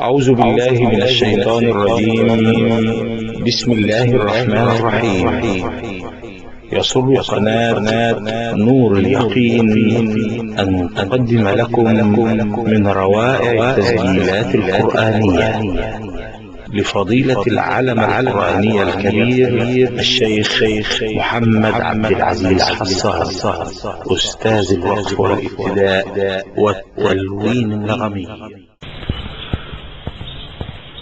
أعوذ بالله من الشيطان الرجيم. بسم الله الرحمن الرحيم. يسر قناة نور اليقين أن تقدم لكم من روائع التسجيلات القرآنية لفضيلة العلم القرآني الكبير الشيخ محمد عبد العزيز حصان أستاذ الوقف والابتداء والتلوين النغمي.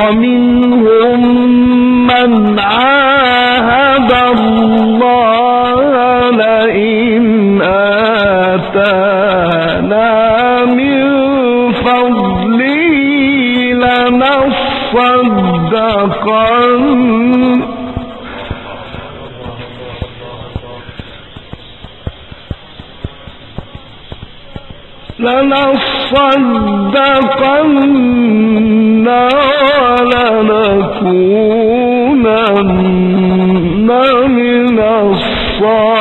ومنهم من عاهد الله لئن آتانا من فضله لنصدقن. لنصدقن. ولنكونن من الصالحين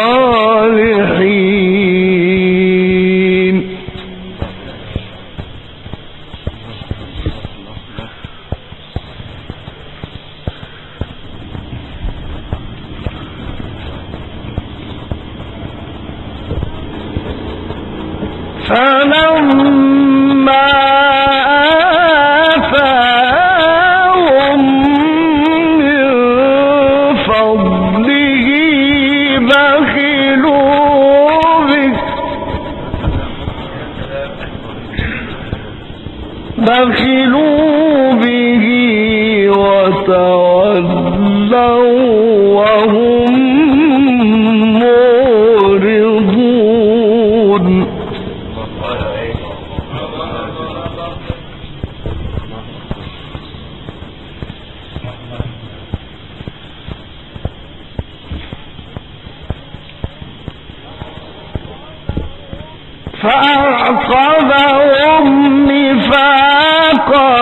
فأعقبهم نفاقا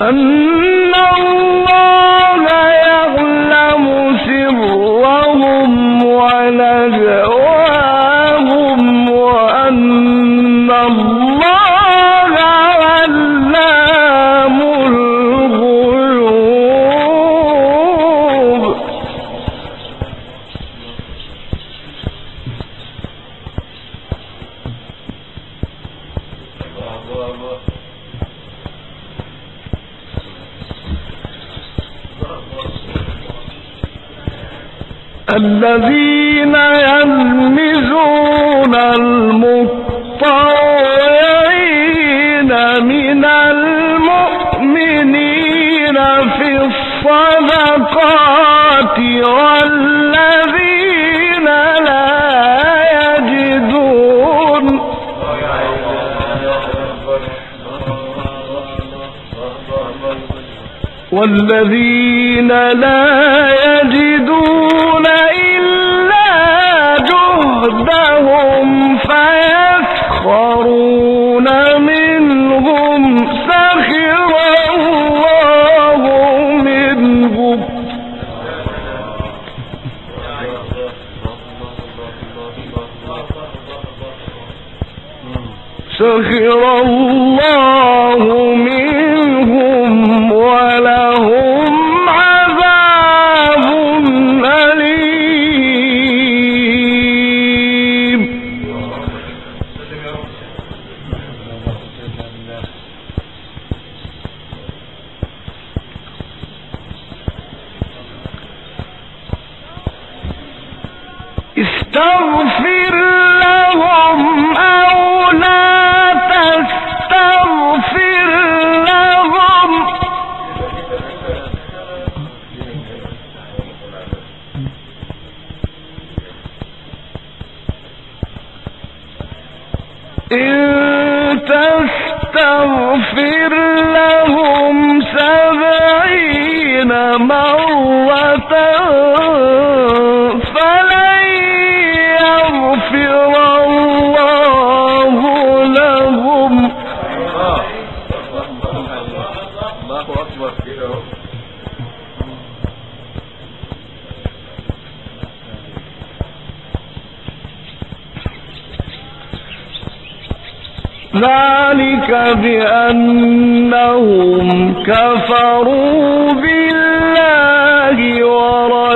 أن الله الذين يلمزون المطوعين من المؤمنين في الصدقات والذين لا يجدون والذين لا سخره ذلك بأنهم كفروا بالله ورسوله.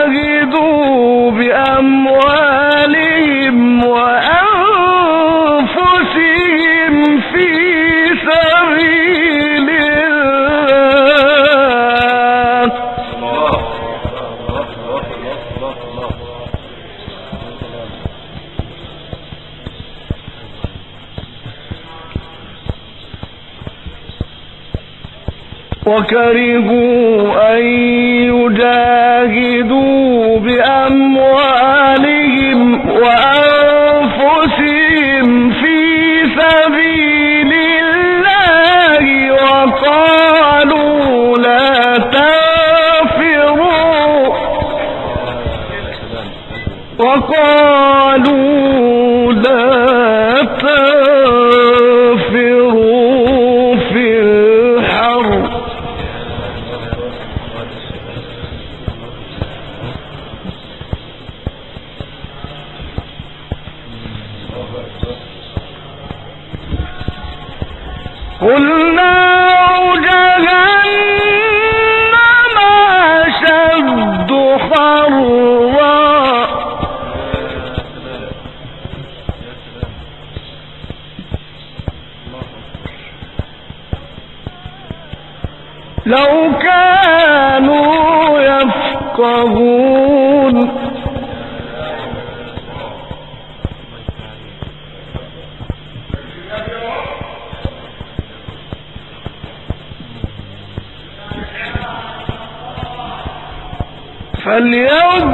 وكرهوا أن يجاهدوا بأموالهم وأنفسهم في سبيل الله وقالوا لا تنفروا. وقالوا فلينظر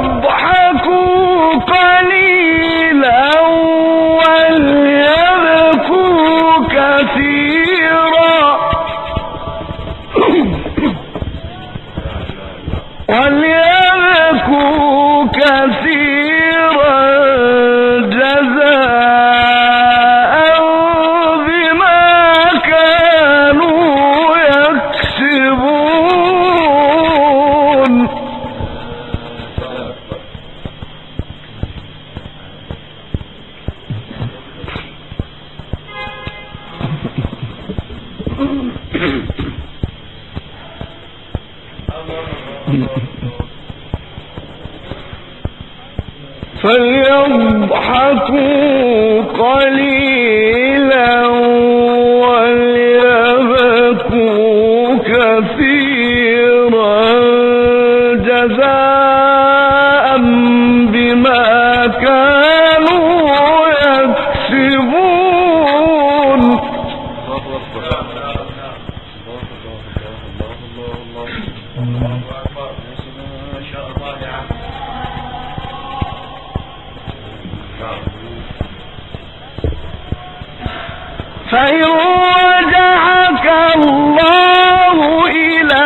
الله إلى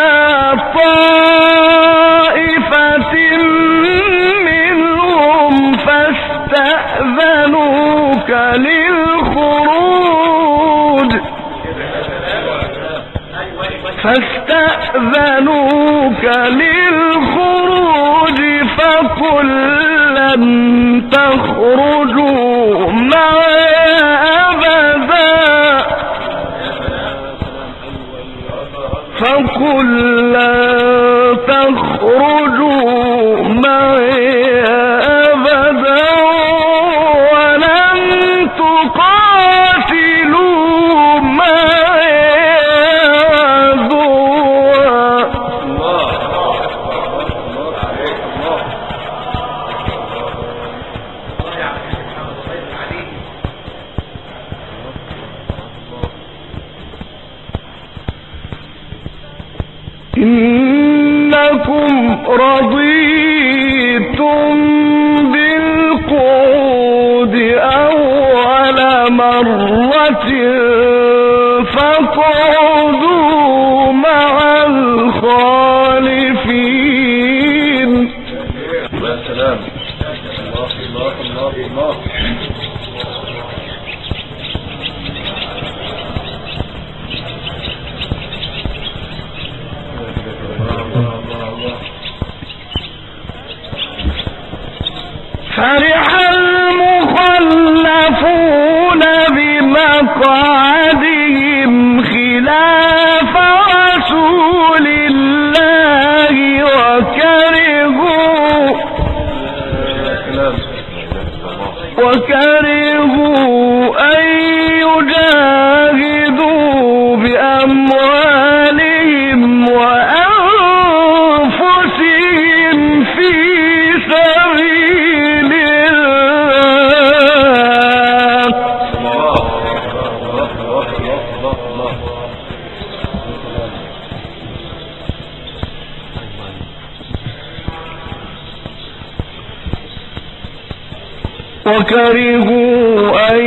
طاعة استأذنوك للخروج فقل لن تخرجوا معي أبدا. فقل لن تخرجوا معي أبدا إنكم رضيتم بالقود أول مرة يتخلفون بمقعدهم خلاف رسول الله وكره وكرهوا أن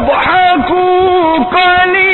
فليضحكوا قليلا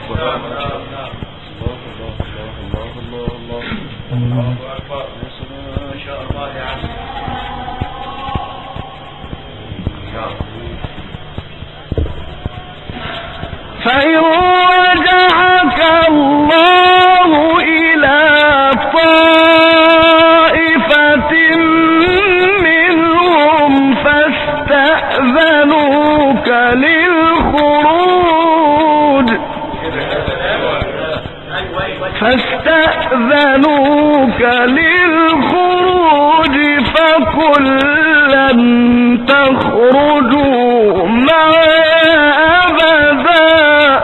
أكبر الله الله فاستأذنوك للخروج فقل لن تخرجوا ما أبدا.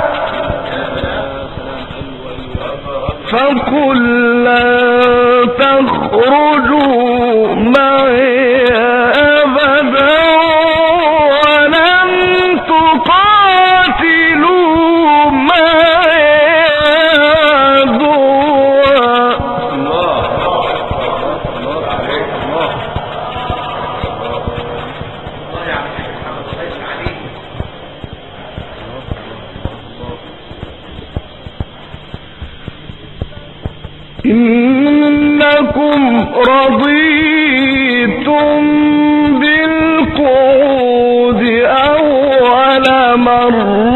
فقل لن تخرجوا معي إنكم رضيتم بالقعود أول مرة.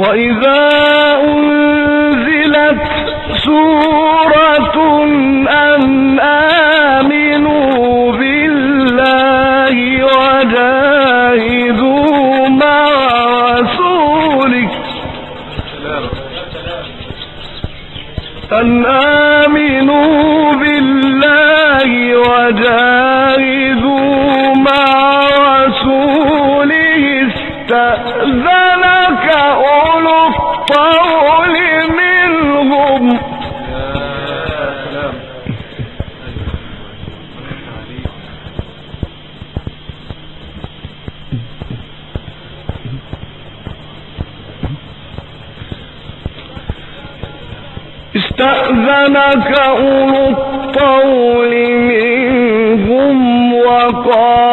وإذا أنزلت سورة أن آمنوا أولو الطول منهم وقالوا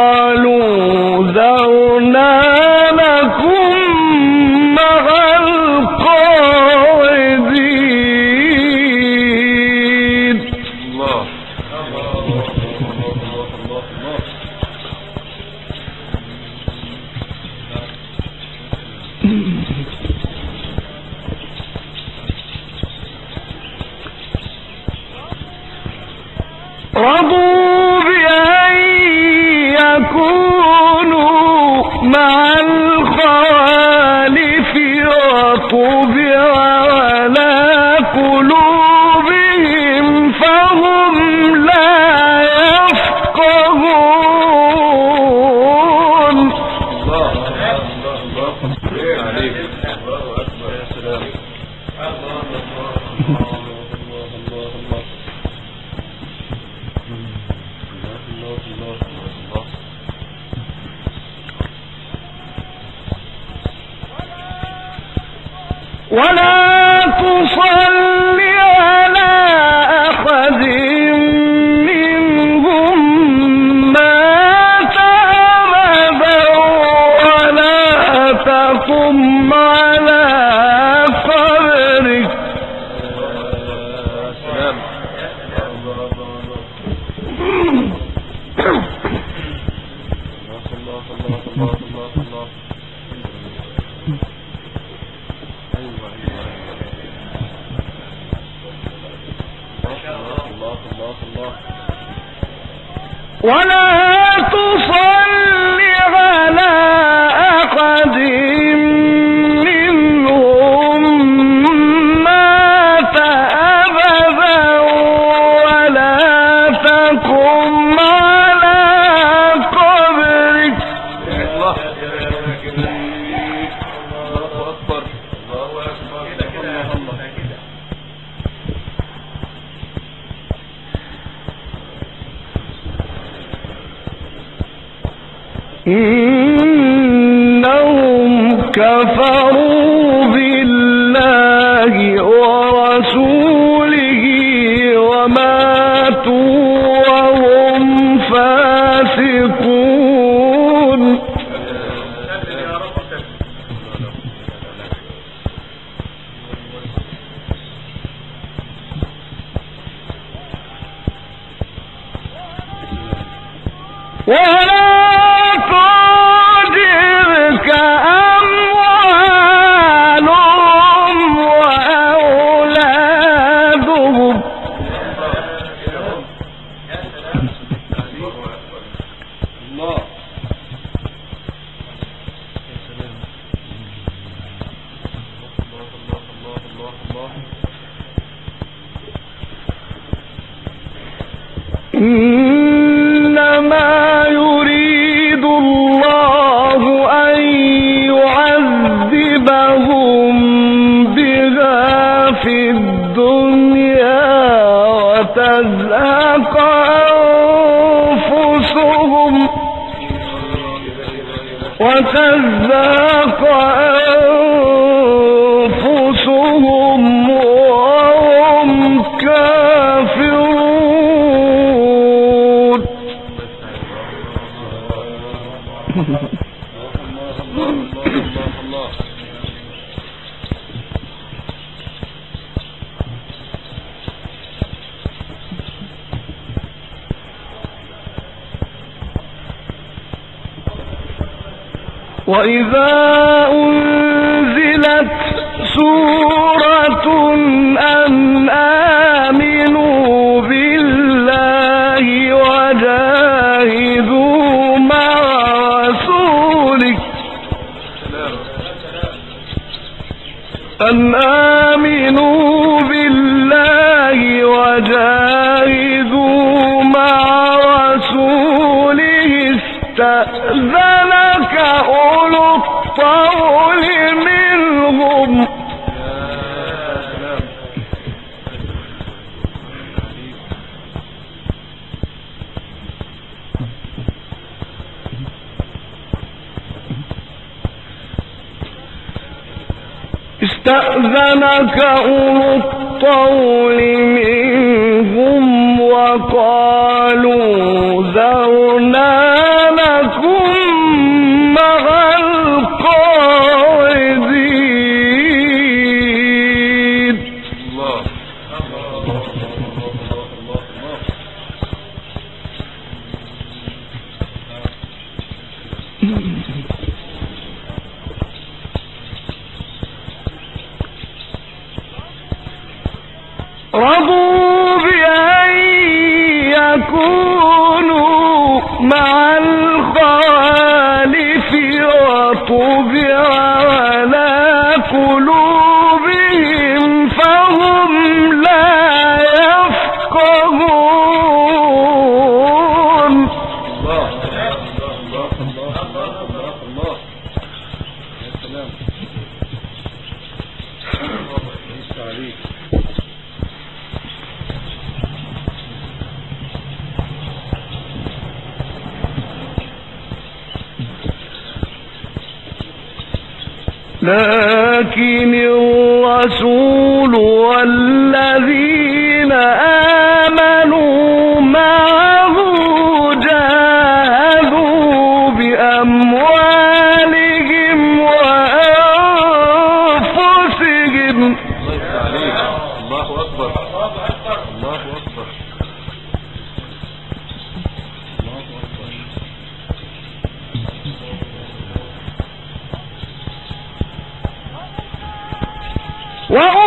وإذا استأذنك أولو الطول منهم وقال لكن الرسول والذي wọ́n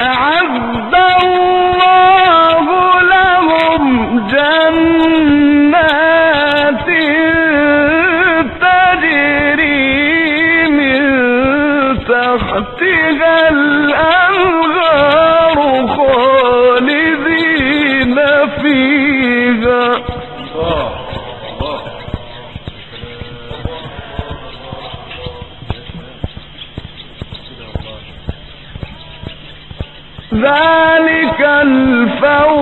أعز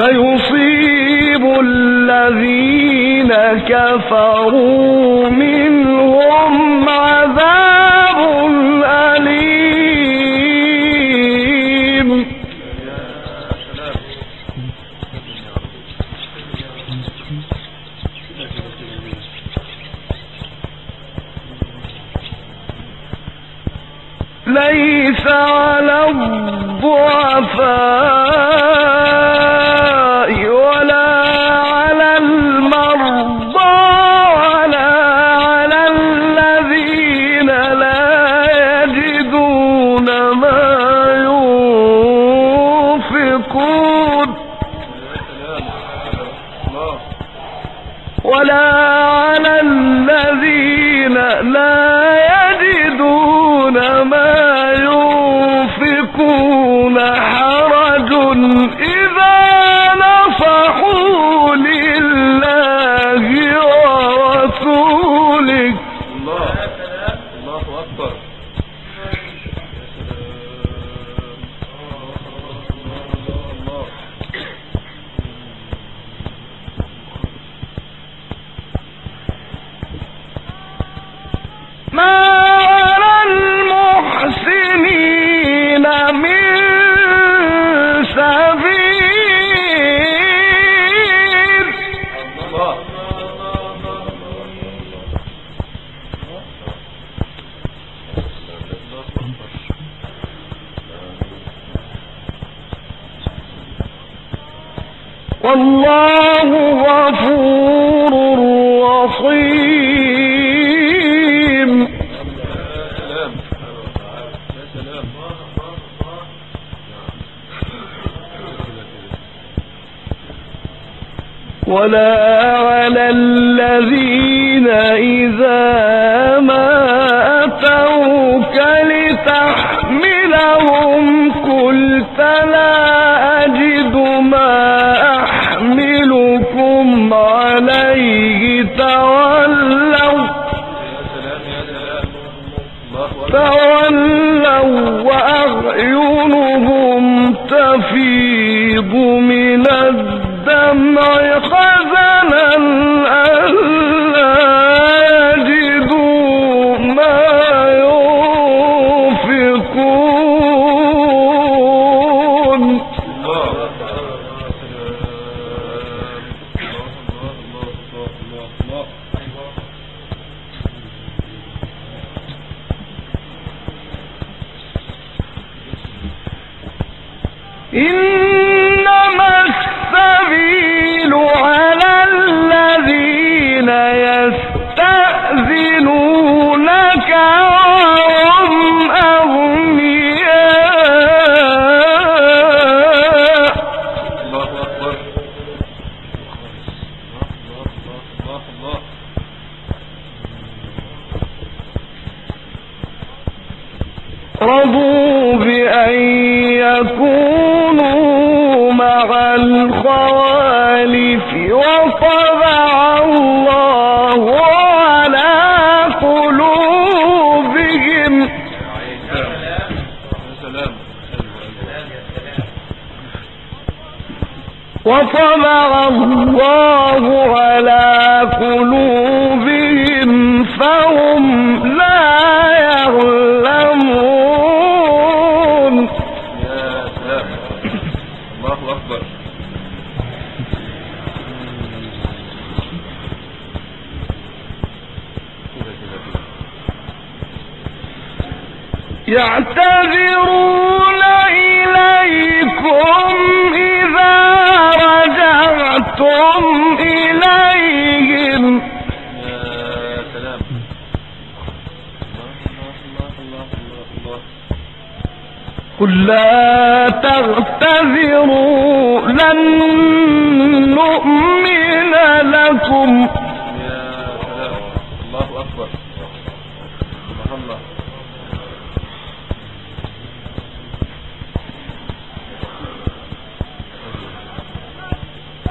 سيصيب الذين كفروا. وَلَا وطبع الله على قلوبهم فهم لا يعلمون. يا سلام الله أكبر. يعتذرون إليكم قل لا تغتذروا لن نؤمن لكم.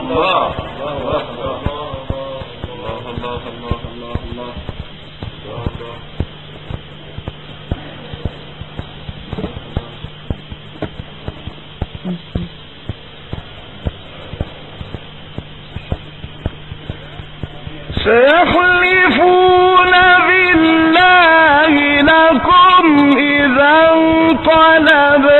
الله سيحلفون بالله لكم إذا انقلبتم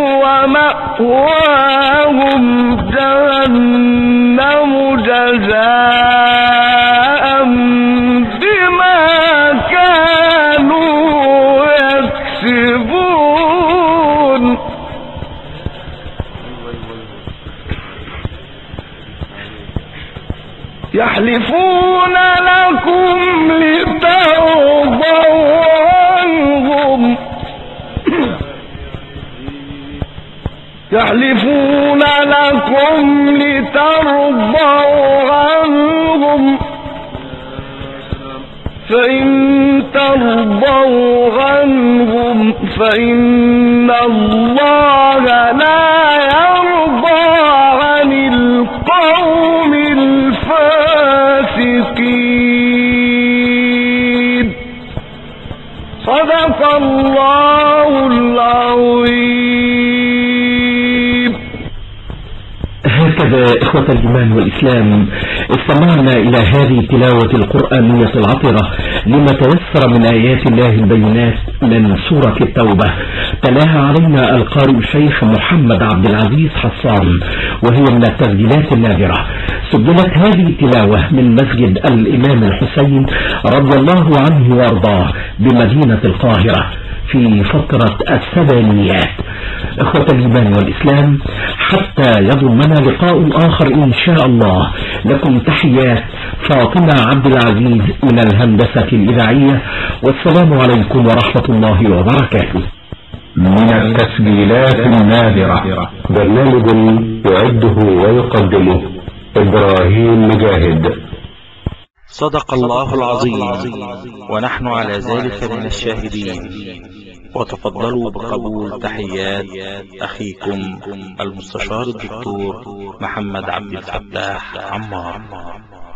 ومأواهم جهنم جزاء بما كانوا يكسبون. يحلفون لكم لترضوا عنهم. يحلفون لكم لترضوا عنهم. فإن ترضوا عنهم فإن الله لا يرضى عن القوم الفاسقين. صدق الله هكذا إخوة الإيمان والإسلام استمعنا إلى هذه التلاوة القرآنية العطرة لما تيسر من آيات الله البينات من سورة التوبة. تلاها علينا القارئ الشيخ محمد عبد العزيز حصان وهي من التسجيلات النادرة. سجلت هذه التلاوة من مسجد الإمام الحسين رضي الله عنه وأرضاه بمدينة القاهرة. في فترة السبعينيات. إخوة الإيمان والإسلام حتى يضمنا لقاء آخر إن شاء الله. لكم تحيات فاطمة عبد العزيز من الهندسة الإذاعية والسلام عليكم ورحمة الله وبركاته. من التسجيلات النادرة. برنامج يعده ويقدمه إبراهيم مجاهد. صدق الله العظيم ونحن على ذلك من الشاهدين. وتفضلوا بقبول تحيات أخيكم المستشار الدكتور محمد عبد الفتاح عمار.